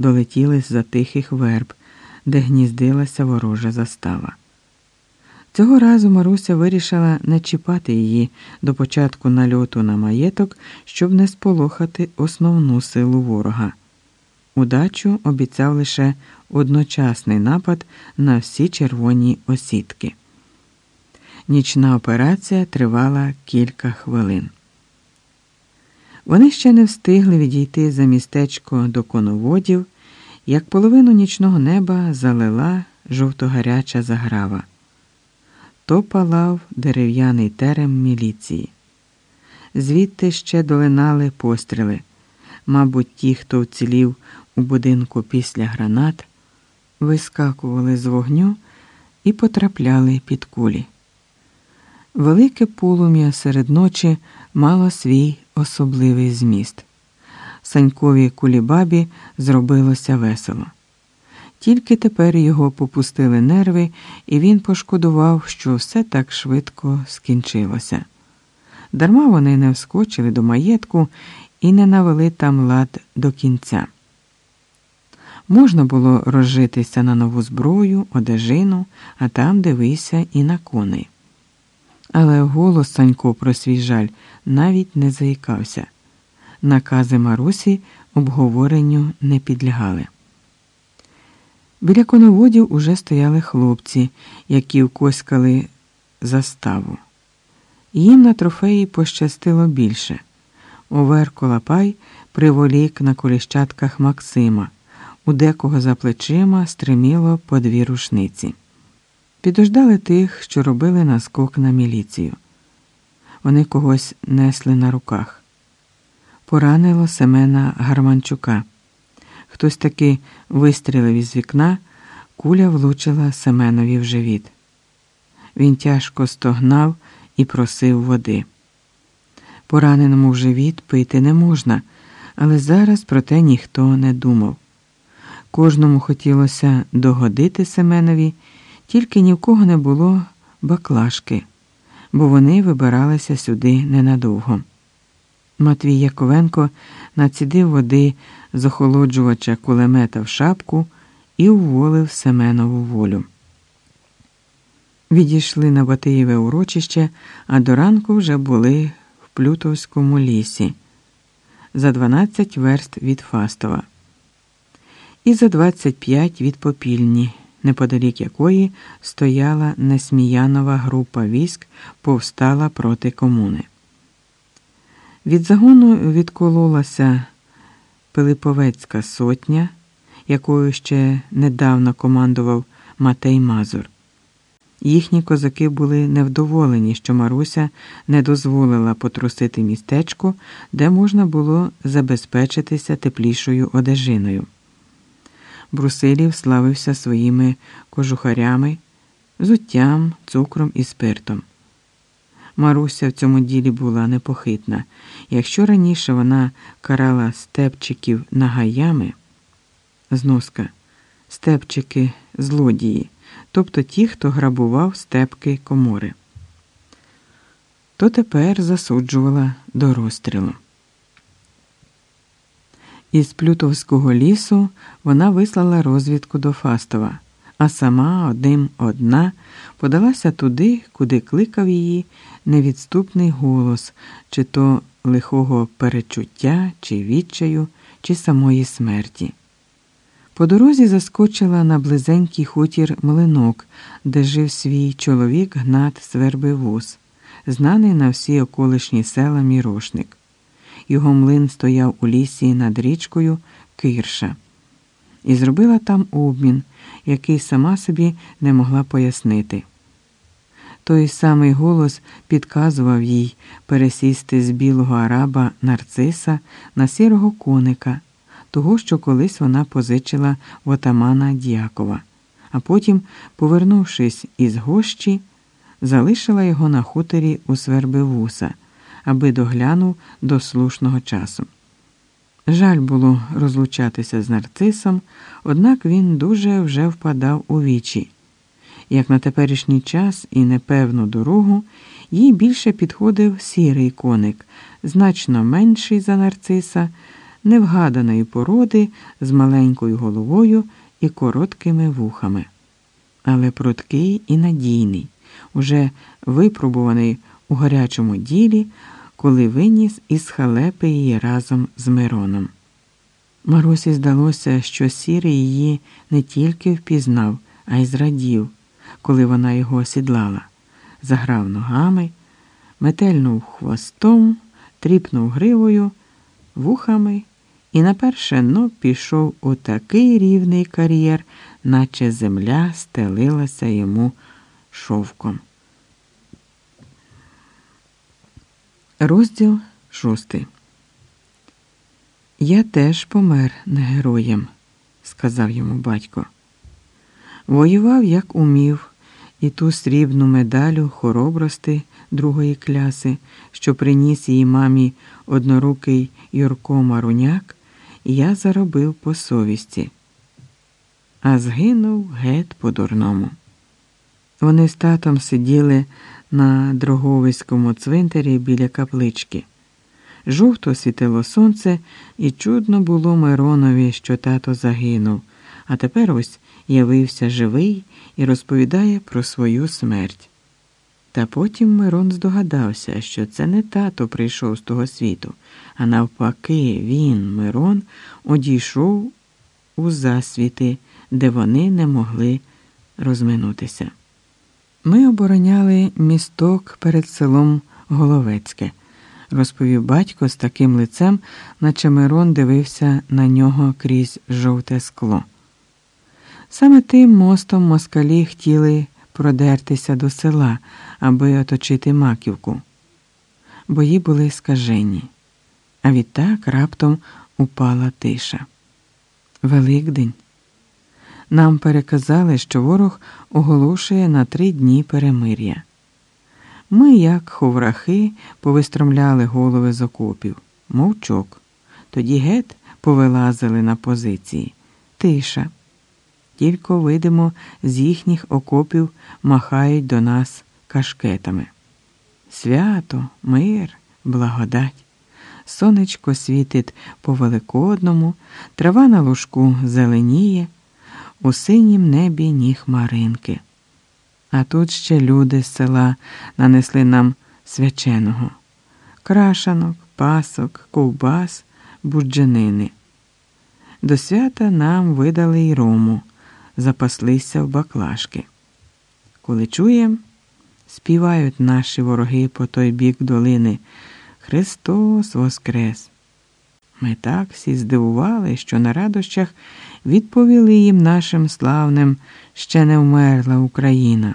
долетіли з за тихих верб, де гніздилася ворожа застава. Цього разу Маруся вирішила не чіпати її до початку нальоту на маєток, щоб не сполохати основну силу ворога. Удачу обіцяв лише одночасний напад на всі червоні осідки. Нічна операція тривала кілька хвилин. Вони ще не встигли відійти за містечко до коноводів, як половину нічного неба залила жовтогаряча заграва. То палав дерев'яний терем міліції. Звідти ще долинали постріли. Мабуть, ті, хто вцілів у будинку після гранат, вискакували з вогню і потрапляли під кулі. Велике полум'я серед ночі мало свій особливий зміст. Санькові кулібабі зробилося весело. Тільки тепер його попустили нерви, і він пошкодував, що все так швидко скінчилося. Дарма вони не вскочили до маєтку і не навели там лад до кінця. Можна було розжитися на нову зброю, одежину, а там дивися і на коней. Але голос Санько про свій жаль навіть не заїкався. Накази Марусі обговоренню не підлягали. Біля коноводів уже стояли хлопці, які вкоськали заставу. Їм на трофеї пощастило більше. Овер Колапай приволік на коліщатках Максима, у декого за плечима стриміло по дві рушниці. Підождали тих, що робили наскок на міліцію. Вони когось несли на руках. Поранило Семена Гарманчука. Хтось таки вистрілив із вікна, куля влучила Семенові в живіт. Він тяжко стогнав і просив води. Пораненому в живіт пити не можна, але зараз про те ніхто не думав. Кожному хотілося догодити Семенові, тільки ні в кого не було баклажки, бо вони вибиралися сюди ненадовго. Матвій Яковенко націдив води з охолоджувача кулемета в шапку і уволив Семенову волю. Відійшли на Батиєве урочище, а до ранку вже були в Плютовському лісі за 12 верст від Фастова і за 25 від Попільні, неподалік якої стояла несміянова група військ, повстала проти комуни. Від загону відкололася Пилиповецька сотня, якою ще недавно командував Матей Мазур. Їхні козаки були невдоволені, що Маруся не дозволила потрусити містечко, де можна було забезпечитися теплішою одежиною. Брусилів славився своїми кожухарями, зуттям, цукром і спиртом. Маруся в цьому ділі була непохитна. Якщо раніше вона карала степчиків нагаями, зноска, степчики злодії, тобто ті, хто грабував степки комори, то тепер засуджувала до розстрілу. Із Плютовського лісу вона вислала розвідку до Фастова, а сама одним одна подалася туди, куди кликав її невідступний голос, чи то лихого перечуття, чи відчаю, чи самої смерті. По дорозі заскочила на близенький хутір млинок, де жив свій чоловік Гнат Свербивус, знаний на всі околишні села мірошник. Його млин стояв у лісі над річкою Кирша, і зробила там обмін, який сама собі не могла пояснити. Той самий голос підказував їй пересісти з білого араба нарциса на сірого коника, того, що колись вона позичила в отамана Дякова, а потім, повернувшись із гощі, залишила його на хуторі у Свербивуса, аби доглянув до слушного часу. Жаль було розлучатися з нарцисом, однак він дуже вже впадав у вічі як на теперішній час і непевну дорогу, їй більше підходив сірий коник, значно менший за нарциса, невгаданої породи з маленькою головою і короткими вухами. Але пруткий і надійний, уже випробуваний у гарячому ділі, коли виніс із халепи її разом з Мироном. Марусі здалося, що сірий її не тільки впізнав, а й зрадів, коли вона його осідлала, заграв ногами, метельнув хвостом, тріпнув гривою, вухами і на перше но пішов у такий рівний кар'єр, наче земля стелилася йому шовком. Розділ шостий. Я теж помер не героєм, сказав йому батько. Воював, як умів, і ту срібну медалю хоробрости другої кляси, що приніс її мамі однорукий Юрко Маруняк, я заробив по совісті, а згинув геть по дурному. Вони з татом сиділи на Дроговиському цвинтарі біля каплички. Жовто світило сонце, і чудно було Миронові, що тато загинув, а тепер ось явився живий і розповідає про свою смерть. Та потім Мирон здогадався, що це не тато прийшов з того світу, а навпаки, він, Мирон, одійшов у засвіти, де вони не могли розминутися. Ми обороняли місток перед селом Головецьке розповів батько з таким лицем, наче Мирон дивився на нього крізь жовте скло. Саме тим мостом москалі хотіли продертися до села, аби оточити маківку. Бої були скажені, а відтак раптом упала тиша. Великдень. Нам переказали, що ворог оголошує на три дні перемир'я. Ми, як ховрахи, повистромляли голови з окопів, мовчок. Тоді гет повилазили на позиції. Тиша. Тільки видимо, з їхніх окопів махають до нас кашкетами. Свято, мир, благодать. Сонечко світить по великодному, трава на лужку зеленіє, у синім небі ні хмаринки. А тут ще люди з села нанесли нам свяченого крашанок, пасок, ковбас, буджанини. До свята нам видали й рому, запаслися в баклажки. Коли чуєм, співають наші вороги по той бік долини Христос Воскрес! Ми так всі здивували, що на радощах відповіли їм нашим славним ще не вмерла Україна.